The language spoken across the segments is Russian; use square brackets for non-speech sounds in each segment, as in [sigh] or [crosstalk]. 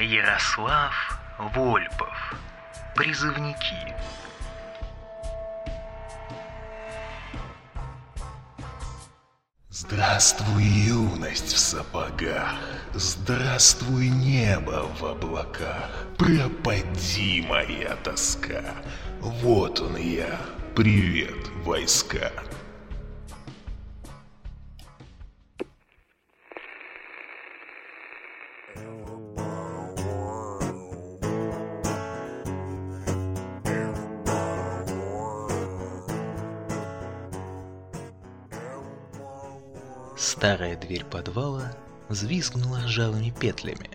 Ярослав Вольпов. Призывники. Здравствуй, юность в сапогах, Здравствуй, небо в облаках, Пропади моя тоска, Вот он я, привет, войска. Дверь подвала взвизгнула ржавыми петлями.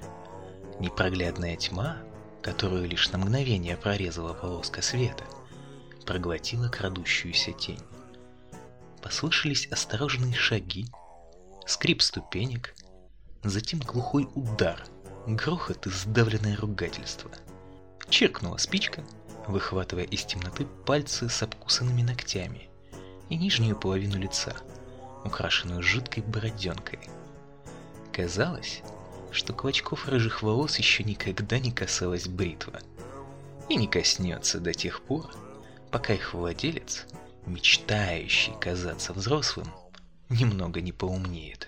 Непроглядная тьма, которую лишь на мгновение прорезала полоска света, проглотила крадущуюся тень. Послышались осторожные шаги, скрип ступенек, затем глухой удар, грохот и сдавленное ругательство. Черкнула спичка, выхватывая из темноты пальцы с обкусанными ногтями и нижнюю половину лица – украшенную жидкой бороденкой. Казалось, что клочков рыжих волос еще никогда не касалась бритва. И не коснется до тех пор, пока их владелец, мечтающий казаться взрослым, немного не поумнеет.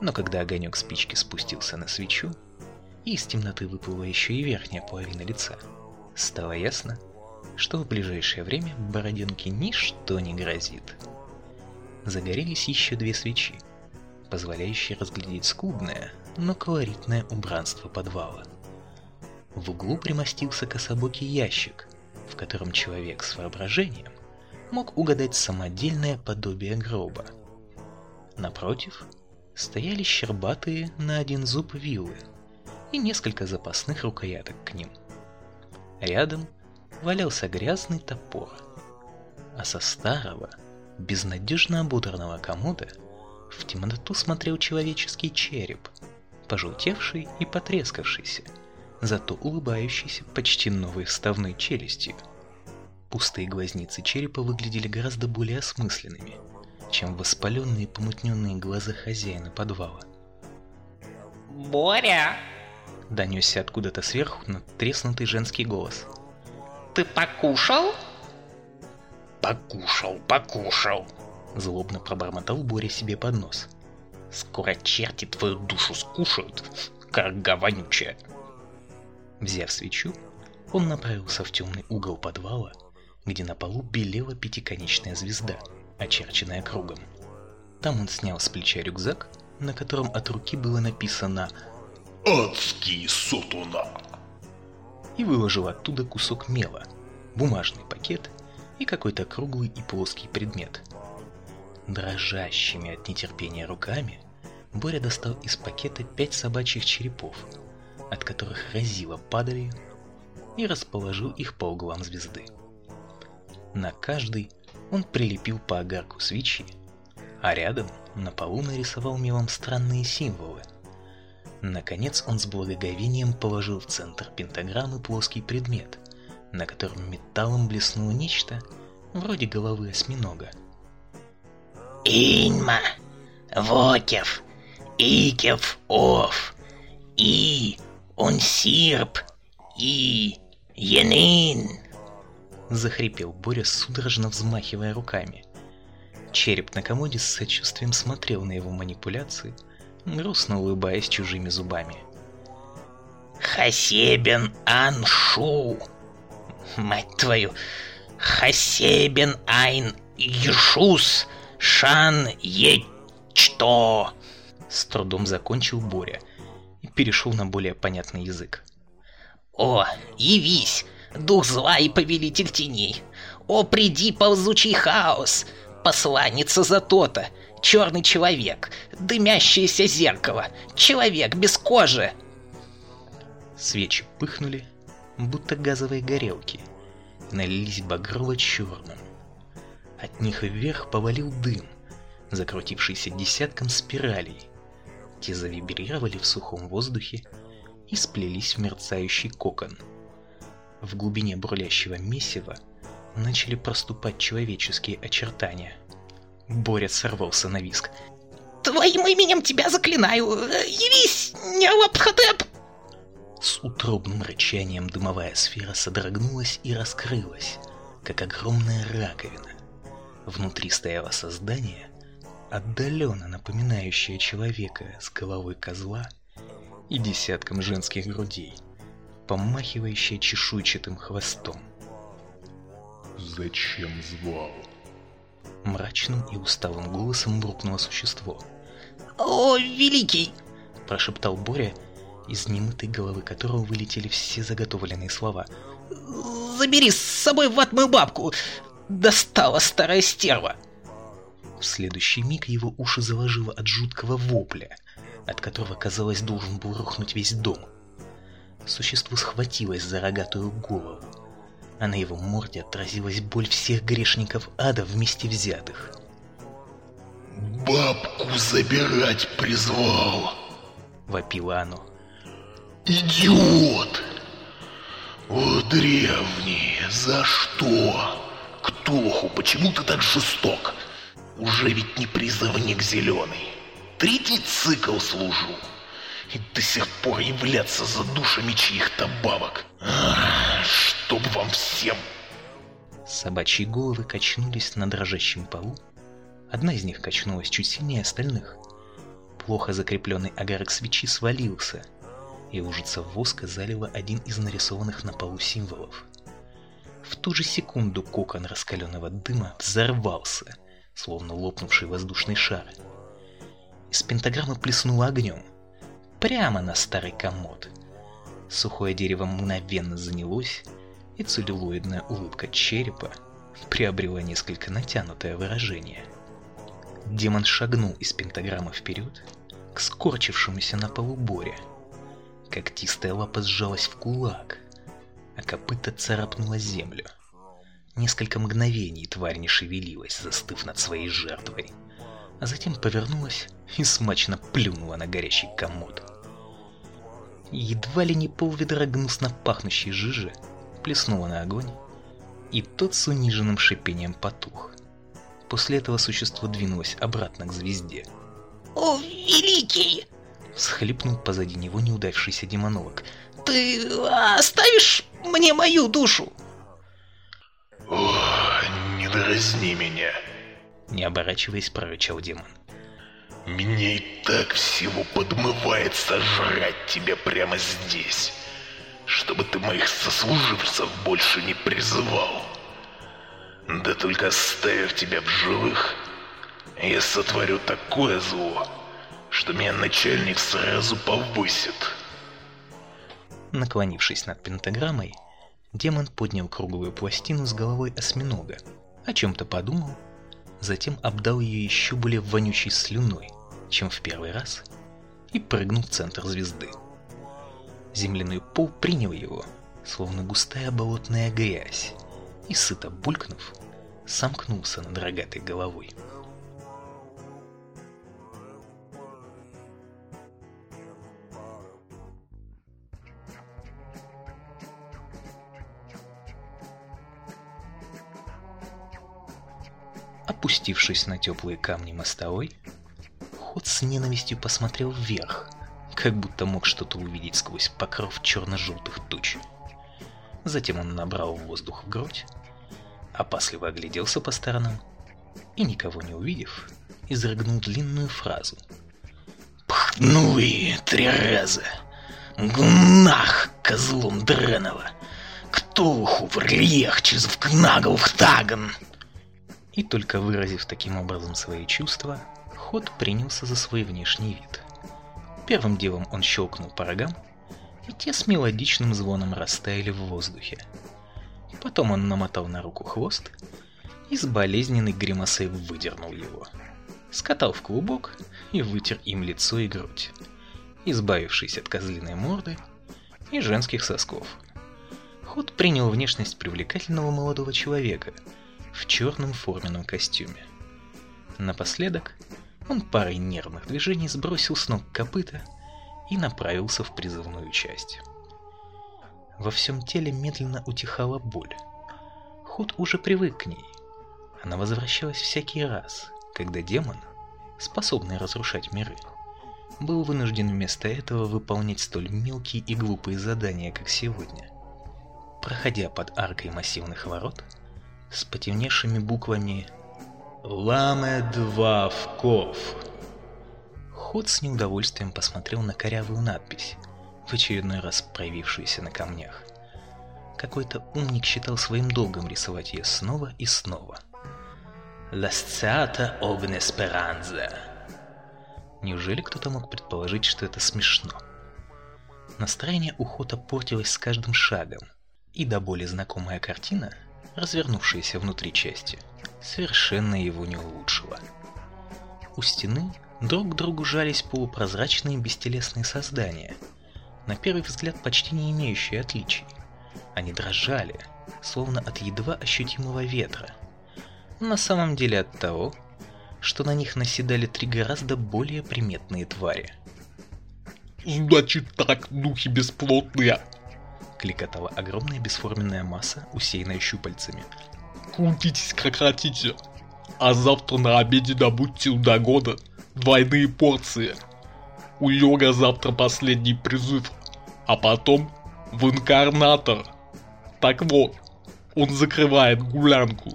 Но когда огонек спички спустился на свечу, и из темноты выплыла еще и верхняя половина лица, стало ясно, что в ближайшее время Бороденке ничто не грозит загорелись еще две свечи, позволяющие разглядеть скудное, но колоритное убранство подвала. В углу примостился кособокий ящик, в котором человек с воображением мог угадать самодельное подобие гроба. Напротив стояли щербатые на один зуб вилы и несколько запасных рукояток к ним. Рядом валялся грязный топор, а со старого – безнадежно ободранного комода в темноту смотрел человеческий череп, пожелтевший и потрескавшийся, зато улыбающийся почти новой вставной челюстью. Пустые глазницы черепа выглядели гораздо более осмысленными, чем воспаленные помутненные глаза хозяина подвала. «Боря!» — донесся откуда-то сверху надтреснутый женский голос. «Ты покушал?» «Покушал, покушал!» Злобно пробормотал Боря себе под нос. «Скоро черти твою душу скушают, карга вонючая!» Взяв свечу, он направился в темный угол подвала, где на полу белела пятиконечная звезда, очерченная кругом. Там он снял с плеча рюкзак, на котором от руки было написано «Адский сотуна!» и выложил оттуда кусок мела, бумажный пакет и какой-то круглый и плоский предмет. Дрожащими от нетерпения руками Боря достал из пакета пять собачьих черепов, от которых разило падали, и расположил их по углам звезды. На каждый он прилепил по огарку свечи, а рядом на полу нарисовал мелом странные символы. Наконец он с благоговением положил в центр пентаграммы плоский предмет, на котором металлом блеснуло нечто вроде головы осьминога. Иньма, Вокев, Икев, Ов, И, он сирп, И, Янин. Захрипел Боря, судорожно взмахивая руками. Череп на комоде с сочувствием смотрел на его манипуляции, грустно улыбаясь чужими зубами. Хасебен Аншу! Мать твою, Хасебен Айн Ешус Шан Ечто. С трудом закончил Боря и перешел на более понятный язык. О, явись, дух зла и повелитель теней. О, приди, ползучий хаос, посланница Затота, черный человек, дымящееся зеркало, человек без кожи. Свечи пыхнули, будто газовые горелки, налились багрово-черным. От них вверх повалил дым, закрутившийся десятком спиралей. Те завибрировали в сухом воздухе и сплелись в мерцающий кокон. В глубине бурлящего месива начали проступать человеческие очертания. Боря сорвался на виск. «Твоим именем тебя заклинаю! Явись, Нерлапхотеп!» С утробным рычанием дымовая сфера содрогнулась и раскрылась, как огромная раковина. Внутри стояло создание, отдаленно напоминающее человека с головой козла и десятком женских грудей, помахивающее чешуйчатым хвостом. Зачем звал? Мрачным и усталым голосом буркнуло существо. «О, великий!» – прошептал Боря, из немытой головы которого вылетели все заготовленные слова. «Забери с собой ватмою бабку! Достала старая стерва!» В следующий миг его уши заложило от жуткого вопля, от которого, казалось, должен был рухнуть весь дом. Существо схватилось за рогатую голову, а на его морде отразилась боль всех грешников ада вместе взятых. «Бабку забирать призвал!» — вопило оно. «Идиот! О, древний, за что? Ктоху, почему ты так жесток? Уже ведь не призывник зеленый. Третий цикл служу. И до сих пор являться за душами чьих-то бабок. Ах, чтоб вам всем!» Собачьи головы качнулись на дрожащем полу. Одна из них качнулась чуть сильнее остальных. Плохо закрепленный огарок свечи свалился, и лужица воска залила один из нарисованных на полу символов. В ту же секунду кокон раскаленного дыма взорвался, словно лопнувший воздушный шар. Из пентаграммы плеснуло огнем, прямо на старый комод. Сухое дерево мгновенно занялось, и целлюлоидная улыбка черепа приобрела несколько натянутое выражение. Демон шагнул из пентаграммы вперед к скорчившемуся на полу Боре. Когтистая лапа сжалась в кулак, а копыта царапнула землю. Несколько мгновений тварь не шевелилась, застыв над своей жертвой, а затем повернулась и смачно плюнула на горящий комод. Едва ли не полведра гнусно пахнущей жижи плеснула на огонь, и тот с униженным шипением потух. После этого существо двинулось обратно к звезде. «О, великий!» — всхлипнул позади него неудавшийся демонолог. «Ты оставишь мне мою душу?» «О, не дразни меня!» Не оборачиваясь, прорычал демон. «Мне и так всего подмывает сожрать тебя прямо здесь, чтобы ты моих сослуживцев больше не призывал. Да только оставив тебя в живых, я сотворю такое зло, что меня начальник сразу повысит». Наклонившись над пентаграммой, демон поднял круглую пластину с головой осьминога, о чем-то подумал, затем обдал ее еще более вонючей слюной, чем в первый раз, и прыгнул в центр звезды. Земляной пол принял его, словно густая болотная грязь, и, сыто булькнув, сомкнулся над рогатой головой. Опустившись на теплые камни мостовой, Ход с ненавистью посмотрел вверх, как будто мог что-то увидеть сквозь покров черно-желтых туч. Затем он набрал воздух в грудь, опасливо огляделся по сторонам и, никого не увидев, изрыгнул длинную фразу. «Пхнули три раза! Гнах, козлом драного! Ктулху в рельех через вкнагл в таган!» И только выразив таким образом свои чувства, Ход принялся за свой внешний вид. Первым делом он щелкнул по рогам, и те с мелодичным звоном растаяли в воздухе. Потом он намотал на руку хвост и с болезненной гримасой выдернул его. Скатал в клубок и вытер им лицо и грудь, избавившись от козлиной морды и женских сосков. Ход принял внешность привлекательного молодого человека в черном форменном костюме. Напоследок он парой нервных движений сбросил с ног копыта и направился в призывную часть. Во всем теле медленно утихала боль. Ход уже привык к ней. Она возвращалась всякий раз, когда демон, способный разрушать миры, был вынужден вместо этого выполнять столь мелкие и глупые задания, как сегодня. Проходя под аркой массивных ворот, с потемневшими буквами «Ламе два вков», Ход с неудовольствием посмотрел на корявую надпись, в очередной раз проявившуюся на камнях. Какой-то умник считал своим долгом рисовать ее снова и снова. «Lasciata ogni speranza». Неужели кто-то мог предположить, что это смешно? Настроение у Хота портилось с каждым шагом, и до боли знакомая картина, развернувшаяся внутри части, совершенно его не улучшила. У стены друг к другу жались полупрозрачные бестелесные создания, на первый взгляд почти не имеющие отличий. Они дрожали, словно от едва ощутимого ветра. На самом деле от того, что на них наседали три гораздо более приметные твари. «Значит так, духи бесплотные!» Кликотала огромная бесформенная масса, усеянная щупальцами. «Крутитесь как хотите, а завтра на обеде добудьте у Дагода двойные порции. У Йога завтра последний призыв, а потом в инкарнатор. Так вот, он закрывает гулянку.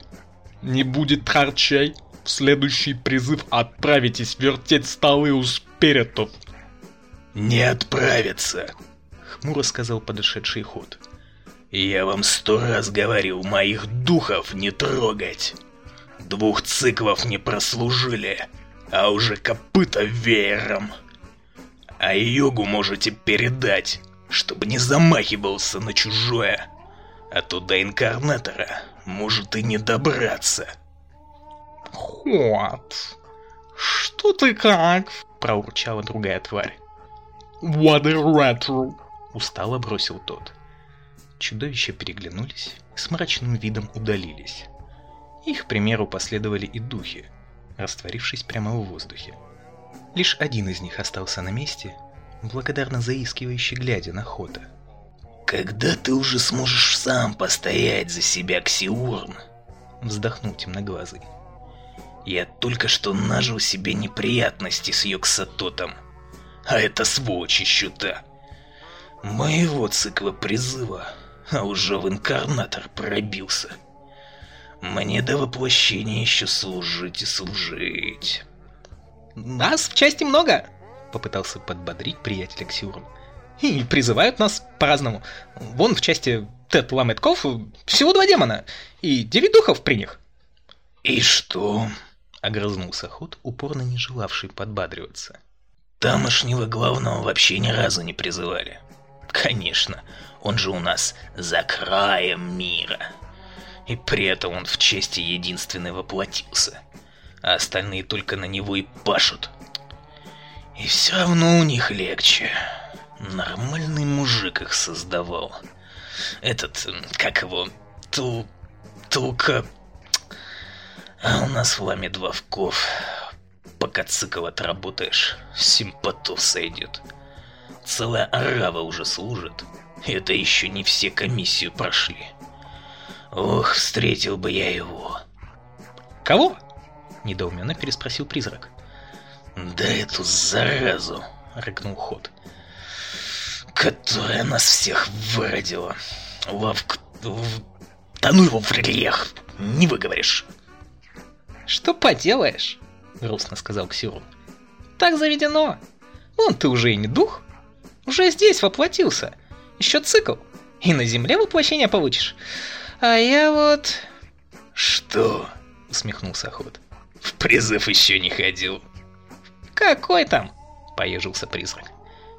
Не будет харчей, в следующий призыв отправитесь вертеть столы у спиритов. Не отправится, хмуро сказал подошедший ход. Я вам сто раз говорил, моих духов не трогать. Двух циклов не прослужили, а уже копыта веером. А йогу можете передать, чтобы не замахивался на чужое, а то до инкарнатора может и не добраться. Ход, что ты как? проурчала другая тварь. What a retro! Устало бросил тот. Чудовища переглянулись и с мрачным видом удалились. Их примеру последовали и духи, растворившись прямо в воздухе. Лишь один из них остался на месте, благодарно заискивающе глядя на Хота. «Когда ты уже сможешь сам постоять за себя, Ксиурн?» Вздохнул темноглазый. «Я только что нажил себе неприятности с Йоксатотом, а это сволочь еще та. Моего цикла призыва, а уже в инкарнатор пробился». Мне до воплощения еще служить и служить. Нас в части много, попытался подбодрить приятеля Ксюру. И призывают нас по-разному. Вон в части Тет Ламетков всего два демона, и девять духов при них. И что? Огрызнулся Худ, упорно не желавший подбадриваться. Тамошнего главного вообще ни разу не призывали. Конечно, он же у нас за краем мира и при этом он в чести единственный воплотился, а остальные только на него и пашут. И все равно у них легче. Нормальный мужик их создавал. Этот, как его, Ту... Тука... А у нас в ламе два вков. Пока цикл отработаешь, симпатов сойдет. Целая арава уже служит. Это еще не все комиссию прошли. Ох, встретил бы я его. Кого? Недоуменно переспросил призрак. Да эту заразу, рыкнул Ход. Которая нас всех выродила. Лавк... Да ну его в рельеф, не выговоришь. Что поделаешь, грустно сказал Ксюру. Так заведено. Вон ты уже и не дух. Уже здесь воплотился. Еще цикл. И на земле воплощение получишь. А я вот... Что? Усмехнулся Ход. В призыв еще не ходил. Какой там? Поежился призрак.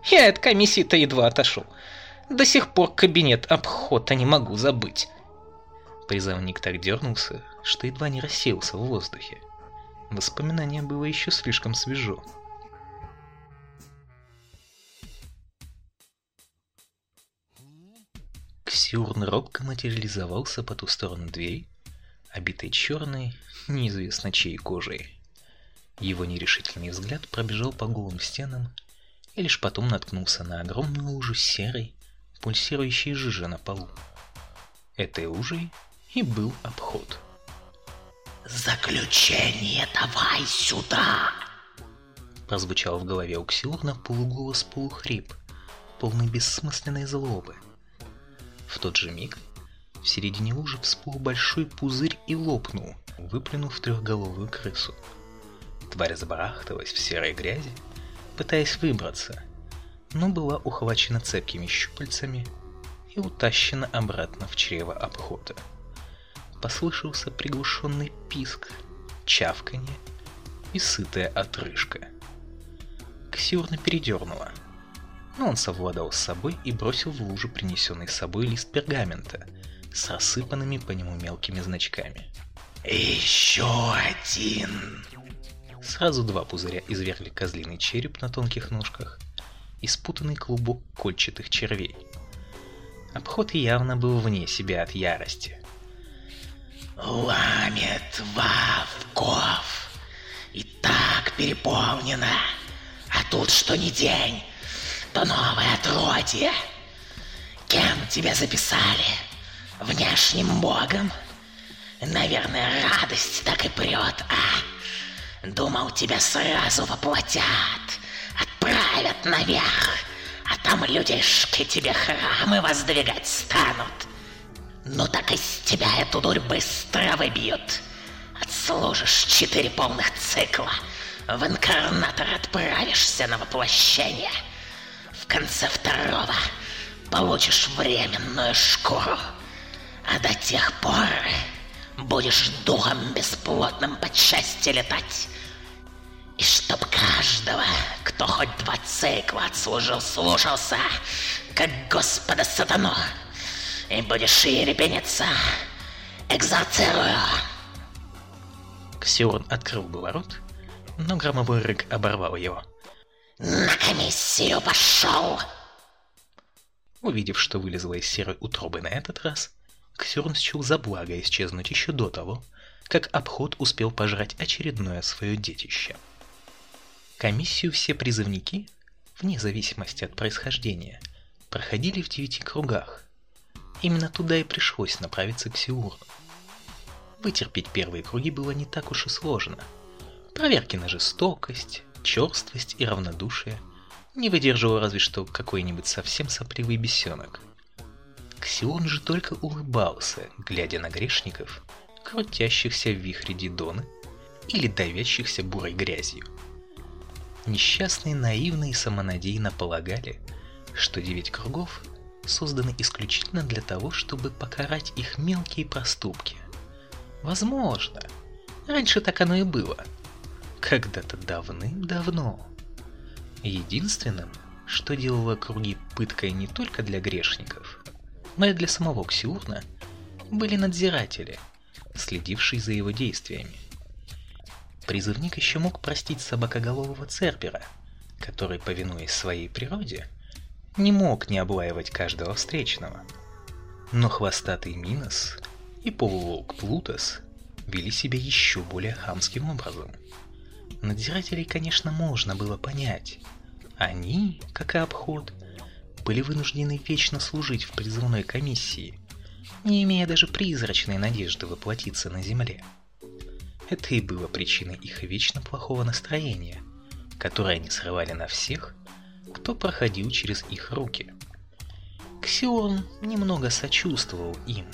Я от комиссии-то едва отошел. До сих пор кабинет обхода не могу забыть. Призывник так дернулся, что едва не рассеялся в воздухе. Воспоминание было еще слишком свежо. Ксюрн робко материализовался по ту сторону двери, обитой черной, неизвестно чьей кожей. Его нерешительный взгляд пробежал по голым стенам и лишь потом наткнулся на огромную лужу серой, пульсирующей жижи на полу. Этой лужей и был обход. «Заключение давай сюда!» Прозвучал в голове у Ксиурна полуголос полухрип, полный бессмысленной злобы. В тот же миг в середине лужи всплыл большой пузырь и лопнул, выплюнув трехголовую крысу. Тварь забарахталась в серой грязи, пытаясь выбраться, но была ухвачена цепкими щупальцами и утащена обратно в чрево обхода. Послышался приглушенный писк, чавканье и сытая отрыжка. Ксиурна передернула, но он совладал с собой и бросил в лужу принесенный с собой лист пергамента с рассыпанными по нему мелкими значками. «Еще один!» Сразу два пузыря извергли козлиный череп на тонких ножках и спутанный клубок кольчатых червей. Обход явно был вне себя от ярости. «Ламет Вавков! И так переполнено! А тут что ни день, то новое отродье! Кем тебя записали? Внешним богом? Наверное, радость так и прет, а? Думал, тебя сразу воплотят, отправят наверх, а там людишки тебе храмы воздвигать станут. Ну так из тебя эту дурь быстро выбьют. Отслужишь четыре полных цикла, в инкарнатор отправишься на воплощение. В конце второго получишь временную шкуру, а до тех пор будешь духом бесплотным по части летать. И чтоб каждого, кто хоть два цикла отслужил, слушался, как Господа Сатану, и будешь ерепениться, экзорцирую. Ксион открыл было рот, но громовой рык оборвал его. На комиссию пошел! Увидев, что вылезла из серой утробы на этот раз, Ксюрн счел за благо исчезнуть еще до того, как обход успел пожрать очередное свое детище. Комиссию все призывники, вне зависимости от происхождения, проходили в девяти кругах. Именно туда и пришлось направиться к Сиуру. Вытерпеть первые круги было не так уж и сложно. Проверки на жестокость, черствость и равнодушие не выдерживал разве что какой-нибудь совсем сопливый бесенок. Ксион же только улыбался, глядя на грешников, крутящихся в вихре Дидоны или давящихся бурой грязью. Несчастные наивно и самонадеянно полагали, что девять кругов созданы исключительно для того, чтобы покарать их мелкие проступки. Возможно, раньше так оно и было. Когда-то давным-давно. Единственным, что делало круги пыткой не только для грешников, но и для самого Ксиурна, были надзиратели, следившие за его действиями. Призывник еще мог простить собакоголового Цербера, который, повинуясь своей природе, не мог не облаивать каждого встречного. Но хвостатый Минос и полуволк Плутос вели себя еще более хамским образом. Надзирателей, конечно, можно было понять. Они, как и обход, были вынуждены вечно служить в призывной комиссии, не имея даже призрачной надежды воплотиться на земле. Это и было причиной их вечно плохого настроения, которое они срывали на всех, кто проходил через их руки. Ксион немного сочувствовал им.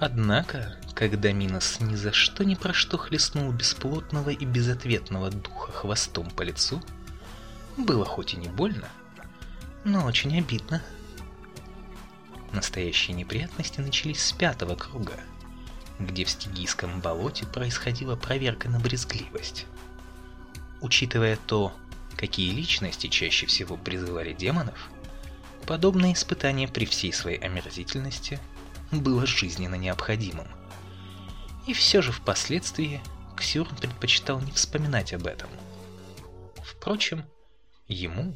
Однако, когда Минос ни за что ни про что хлестнул бесплотного и безответного духа хвостом по лицу, было хоть и не больно, но очень обидно. Настоящие неприятности начались с пятого круга – где в стигийском болоте происходила проверка на брезгливость. Учитывая то, какие личности чаще всего призывали демонов, подобное испытание при всей своей омерзительности было жизненно необходимым. И все же впоследствии Ксюрн предпочитал не вспоминать об этом. Впрочем, ему,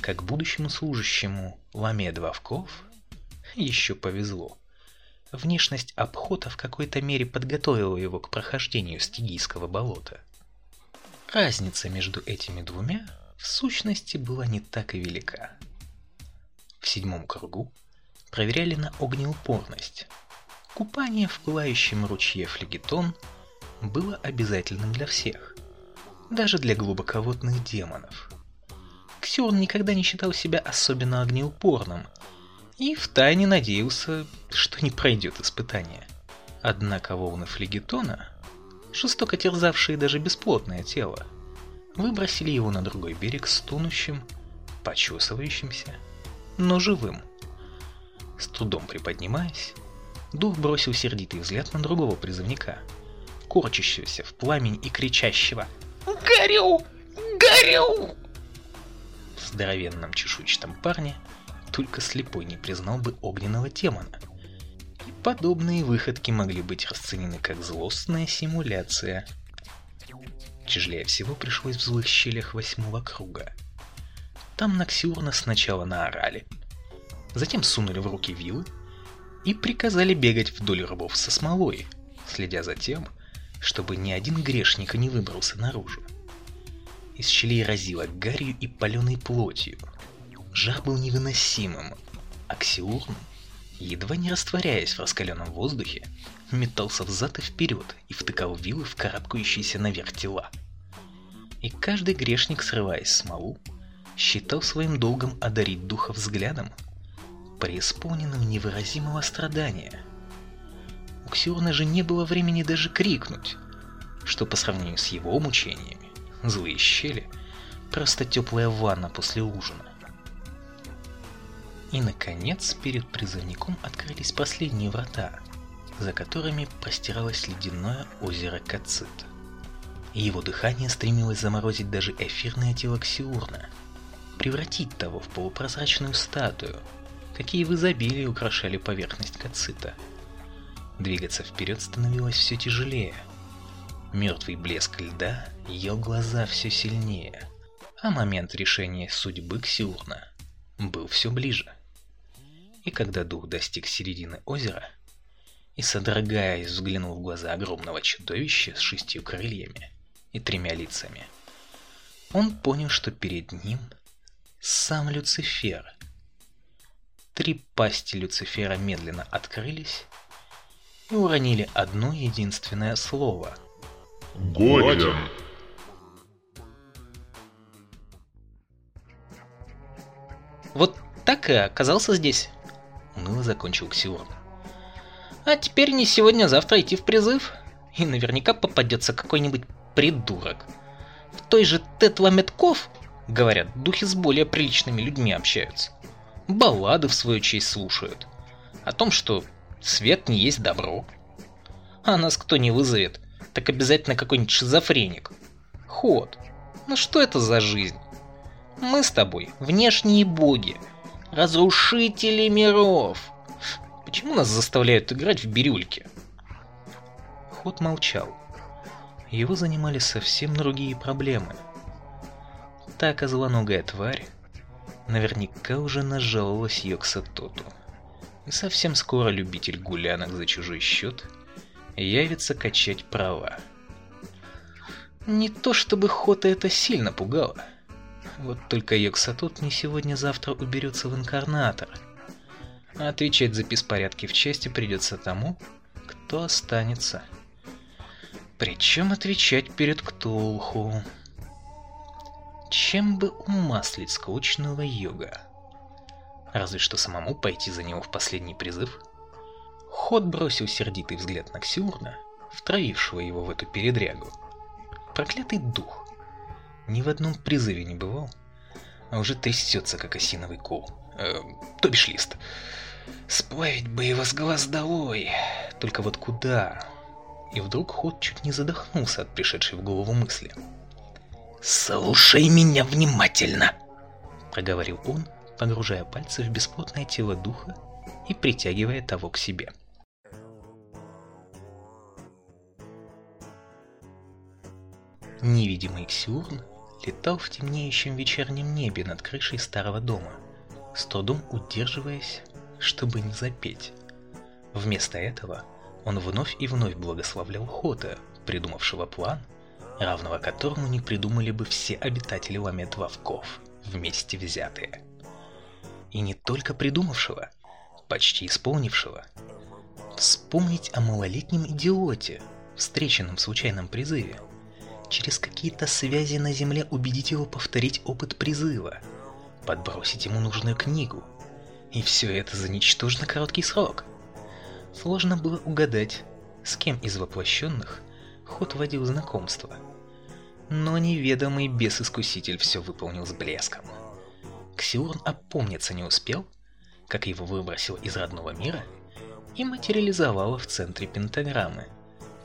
как будущему служащему Ламе Двавков, еще повезло. Внешность обхода в какой-то мере подготовила его к прохождению стигийского болота. Разница между этими двумя в сущности была не так и велика. В седьмом кругу проверяли на огнеупорность. Купание в пылающем ручье флегетон было обязательным для всех. даже для глубоководных демонов. Ксюрн никогда не считал себя особенно огнеупорным и втайне надеялся, что не пройдет испытание. Однако волны флегетона, жестоко терзавшие даже бесплотное тело, выбросили его на другой берег стонущим, почесывающимся, но живым. С трудом приподнимаясь, дух бросил сердитый взгляд на другого призывника, корчащегося в пламень и кричащего «Горю! Горю!» В здоровенном чешуйчатом парне только слепой не признал бы огненного демона – Подобные выходки могли быть расценены как злостная симуляция. Тяжелее всего пришлось в злых щелях восьмого круга. Там на Ксиурна сначала наорали, затем сунули в руки вилы и приказали бегать вдоль рвов со смолой, следя за тем, чтобы ни один грешник не выбрался наружу. Из щелей разило гарью и паленой плотью. Жар был невыносимым, а Ксиурн едва не растворяясь в раскаленном воздухе, метался взад и вперед и втыкал вилы в карабкающиеся наверх тела. И каждый грешник, срываясь смолу, считал своим долгом одарить духа взглядом, преисполненным невыразимого страдания. У Ксиорна же не было времени даже крикнуть, что по сравнению с его мучениями, злые щели — просто теплая ванна после ужина. И, наконец, перед призывником открылись последние врата, за которыми простиралось ледяное озеро Кацит. И его дыхание стремилось заморозить даже эфирное тело Ксиурна, превратить того в полупрозрачную статую, какие в изобилии украшали поверхность Кацита. Двигаться вперед становилось все тяжелее. Мертвый блеск льда ел глаза все сильнее, а момент решения судьбы Ксиурна был все ближе. И когда дух достиг середины озера и, содрогаясь, взглянул в глаза огромного чудовища с шестью крыльями и тремя лицами, он понял, что перед ним сам Люцифер. Три пасти Люцифера медленно открылись и уронили одно единственное слово. Годен! Вот так и оказался здесь уныло закончил Ксион. А теперь не сегодня, а завтра идти в призыв. И наверняка попадется какой-нибудь придурок. В той же Тетламетков, говорят, духи с более приличными людьми общаются. Баллады в свою честь слушают. О том, что свет не есть добро. А нас кто не вызовет, так обязательно какой-нибудь шизофреник. Ход. Ну что это за жизнь? Мы с тобой внешние боги, разрушители миров. Почему нас заставляют играть в бирюльки? Ход молчал. Его занимали совсем другие проблемы. Та козлоногая тварь наверняка уже нажаловалась Йоксатоту. И совсем скоро любитель гулянок за чужой счет явится качать права. Не то чтобы Хота это сильно пугало. Вот только Йоксатут не сегодня-завтра уберется в инкарнатор. А отвечать за беспорядки в части придется тому, кто останется. Причем отвечать перед Ктулху. Чем бы умаслить скучного йога? Разве что самому пойти за него в последний призыв? Ход бросил сердитый взгляд на Ксюрна, втравившего его в эту передрягу. Проклятый дух ни в одном призыве не бывал, а уже трясется, как осиновый кол. Э, то бишь лист. Сплавить бы его с глаз долой. Только вот куда? И вдруг ход чуть не задохнулся от пришедшей в голову мысли. «Слушай меня внимательно!» Проговорил он, погружая пальцы в бесплотное тело духа и притягивая того к себе. Невидимый Ксюрн летал в темнеющем вечернем небе над крышей старого дома, с трудом удерживаясь, чтобы не запеть. Вместо этого он вновь и вновь благословлял Хота, придумавшего план, равного которому не придумали бы все обитатели Ламет Вовков, вместе взятые. И не только придумавшего, почти исполнившего. Вспомнить о малолетнем идиоте, встреченном в случайном призыве – через какие-то связи на Земле убедить его повторить опыт призыва, подбросить ему нужную книгу. И все это за ничтожно короткий срок. Сложно было угадать, с кем из воплощенных ход водил знакомство. Но неведомый бес-искуситель все выполнил с блеском. Ксиурн опомниться не успел, как его выбросил из родного мира и материализовало в центре пентаграммы,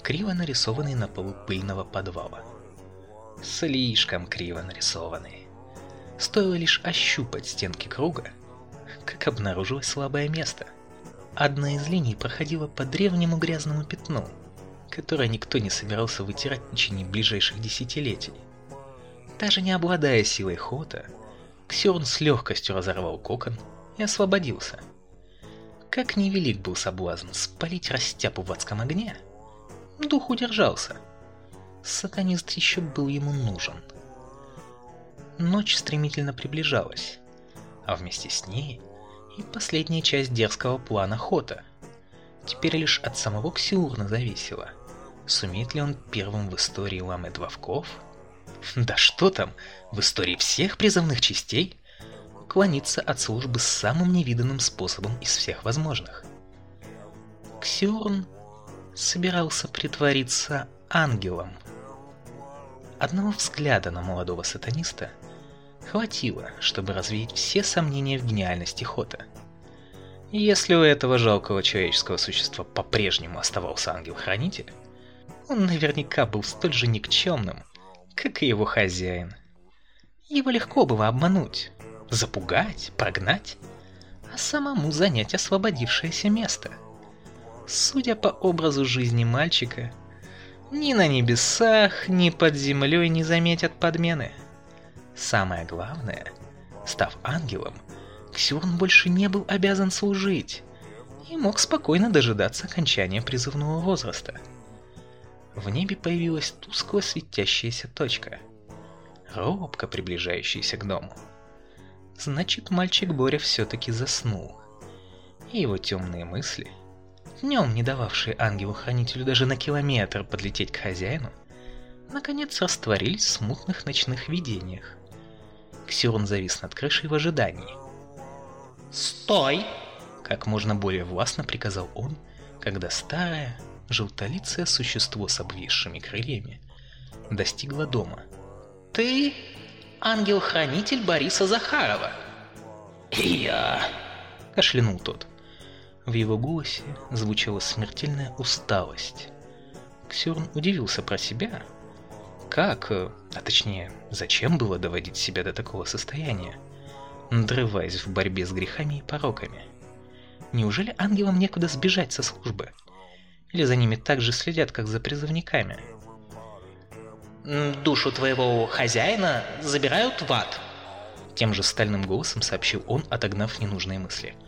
криво нарисованной на полу пыльного подвала. Слишком криво нарисованный. Стоило лишь ощупать стенки круга, как обнаружилось слабое место. Одна из линий проходила по древнему грязному пятну, которое никто не собирался вытирать в течение ближайших десятилетий. Даже не обладая силой хота, Ксерн с легкостью разорвал кокон и освободился. Как невелик был соблазн спалить растяпу в адском огне, дух удержался – сатанист еще был ему нужен. Ночь стремительно приближалась, а вместе с ней и последняя часть дерзкого плана Хота. Теперь лишь от самого Ксиурна зависело, сумеет ли он первым в истории ламы Двовков, [laughs] да что там, в истории всех призывных частей, уклониться от службы самым невиданным способом из всех возможных. Ксиурн собирался притвориться ангелом – Одного взгляда на молодого сатаниста хватило, чтобы развеять все сомнения в гениальности Хота. Если у этого жалкого человеческого существа по-прежнему оставался ангел-хранитель, он наверняка был столь же никчемным, как и его хозяин. Его легко было обмануть, запугать, прогнать, а самому занять освободившееся место. Судя по образу жизни мальчика, ни на небесах, ни под землей не заметят подмены. Самое главное, став ангелом, Ксюрн больше не был обязан служить и мог спокойно дожидаться окончания призывного возраста. В небе появилась тускло светящаяся точка, робко приближающаяся к дому. Значит, мальчик Боря все-таки заснул, и его темные мысли днем не дававшие ангелу-хранителю даже на километр подлететь к хозяину, наконец растворились в смутных ночных видениях. Ксюрн завис над крышей в ожидании. «Стой!» — как можно более властно приказал он, когда старое, желтолицее существо с обвисшими крыльями достигло дома. «Ты ангел-хранитель Бориса Захарова!» «Я!» — кашлянул тот. В его голосе звучала смертельная усталость. Ксюрн удивился про себя. Как, э, а точнее, зачем было доводить себя до такого состояния, надрываясь в борьбе с грехами и пороками? Неужели ангелам некуда сбежать со службы? Или за ними так же следят, как за призывниками? «Душу твоего хозяина забирают в ад», тем же стальным голосом сообщил он, отогнав ненужные мысли –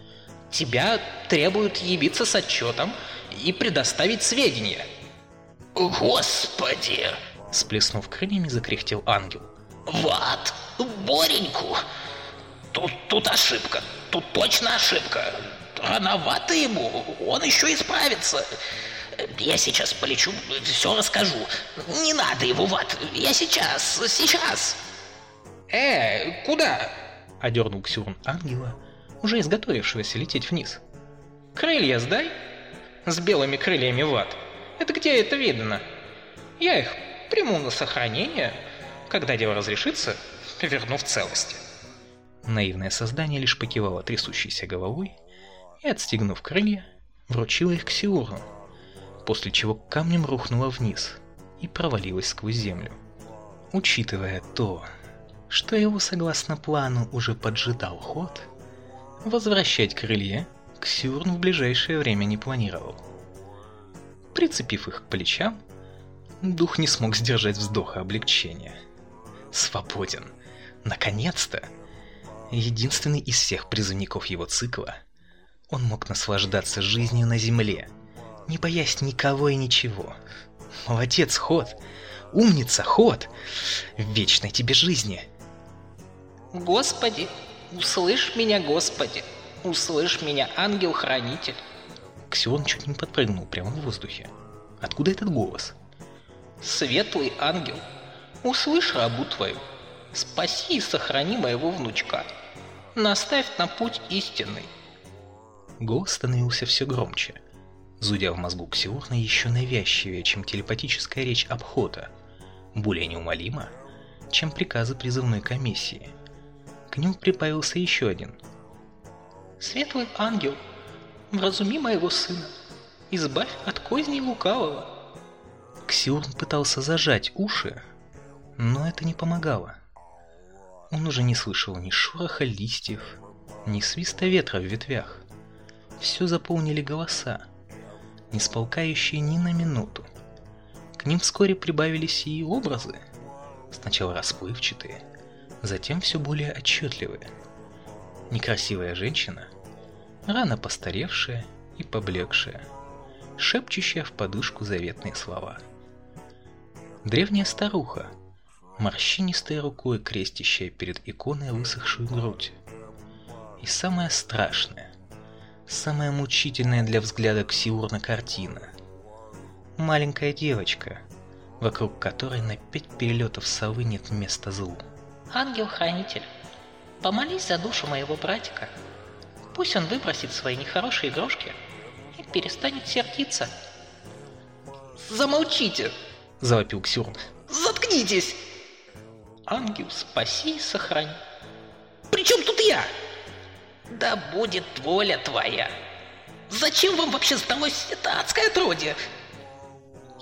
Тебя требуют явиться с отчетом и предоставить сведения. Господи! Сплеснув крыльями, закряхтел ангел. Вот, Бореньку! Тут, тут ошибка, тут точно ошибка. Рановато ему, он еще исправится. Я сейчас полечу, все расскажу. Не надо его в ад, я сейчас, сейчас. Э, куда? Одернул Ксюрн ангела, уже изготовившегося лететь вниз. «Крылья сдай!» «С белыми крыльями в ад. Это где это видно? Я их приму на сохранение, когда дело разрешится, верну в целости». Наивное создание лишь покивало трясущейся головой и, отстегнув крылья, вручило их к Сиурну, после чего камнем рухнуло вниз и провалилось сквозь землю. Учитывая то, что его согласно плану уже поджидал ход, Возвращать крылья Ксюрн в ближайшее время не планировал. Прицепив их к плечам, дух не смог сдержать вздоха облегчения. Свободен. Наконец-то! Единственный из всех призывников его цикла, он мог наслаждаться жизнью на земле, не боясь никого и ничего. Молодец, Ход! Умница, Ход! Вечной тебе жизни! Господи, Услышь меня, Господи! Услышь меня, ангел-хранитель!» Ксион чуть не подпрыгнул прямо в воздухе. Откуда этот голос? «Светлый ангел, услышь рабу твою, спаси и сохрани моего внучка, наставь на путь истинный. Голос становился все громче, зудя в мозгу Ксиурна еще навязчивее, чем телепатическая речь обхода, более неумолимо, чем приказы призывной комиссии. К нему прибавился еще один. «Светлый ангел, вразуми моего сына, избавь от козней лукавого». Ксиурн пытался зажать уши, но это не помогало. Он уже не слышал ни шороха листьев, ни свиста ветра в ветвях. Все заполнили голоса, не смолкающие ни на минуту. К ним вскоре прибавились и образы, сначала расплывчатые, затем все более отчетливые. Некрасивая женщина, рано постаревшая и поблекшая, шепчущая в подушку заветные слова. Древняя старуха, морщинистой рукой крестящая перед иконой высохшую грудь. И самое страшное, самая мучительная для взгляда Ксиурна картина. Маленькая девочка, вокруг которой на пять перелетов совы нет места злу. Ангел-хранитель, помолись за душу моего братика. Пусть он выбросит свои нехорошие игрушки и перестанет сердиться. Замолчите! Завопил Ксюрн. Заткнитесь! Ангел, спаси и сохрани. При чем тут я? Да будет воля твоя. Зачем вам вообще сдалось это адское отродье?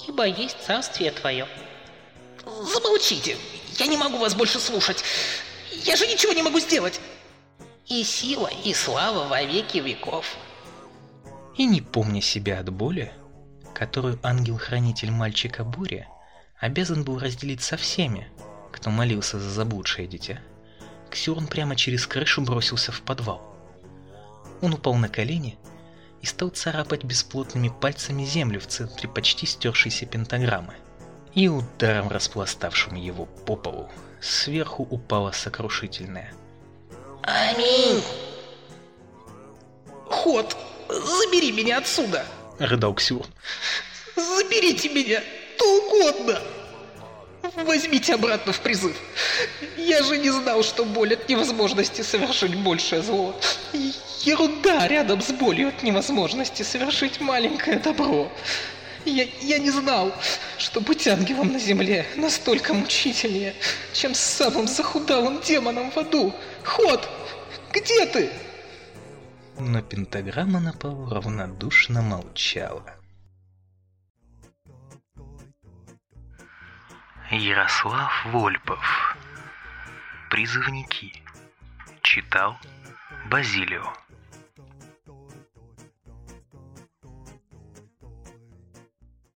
Ибо есть царствие твое. Замолчите! Я не могу вас больше слушать. Я же ничего не могу сделать. И сила, и слава во веки веков. И не помня себя от боли, которую ангел-хранитель мальчика Буря обязан был разделить со всеми, кто молился за заблудшее дитя, Ксюрн прямо через крышу бросился в подвал. Он упал на колени и стал царапать бесплотными пальцами землю в центре почти стершейся пентаграммы. И ударом распластавшим его по полу сверху упала сокрушительная. Аминь! Ход, забери меня отсюда! Рыдал Ксюрн. Заберите меня! Кто угодно! Возьмите обратно в призыв. Я же не знал, что боль от невозможности совершить большее зло. Ерунда рядом с болью от невозможности совершить маленькое добро. Я, я не знал, что быть ангелом на земле настолько мучительнее, чем с самым захудалым демоном в аду. Ход, где ты? Но пентаграмма на полу равнодушно молчала. Ярослав Вольпов. Призывники. Читал Базилио.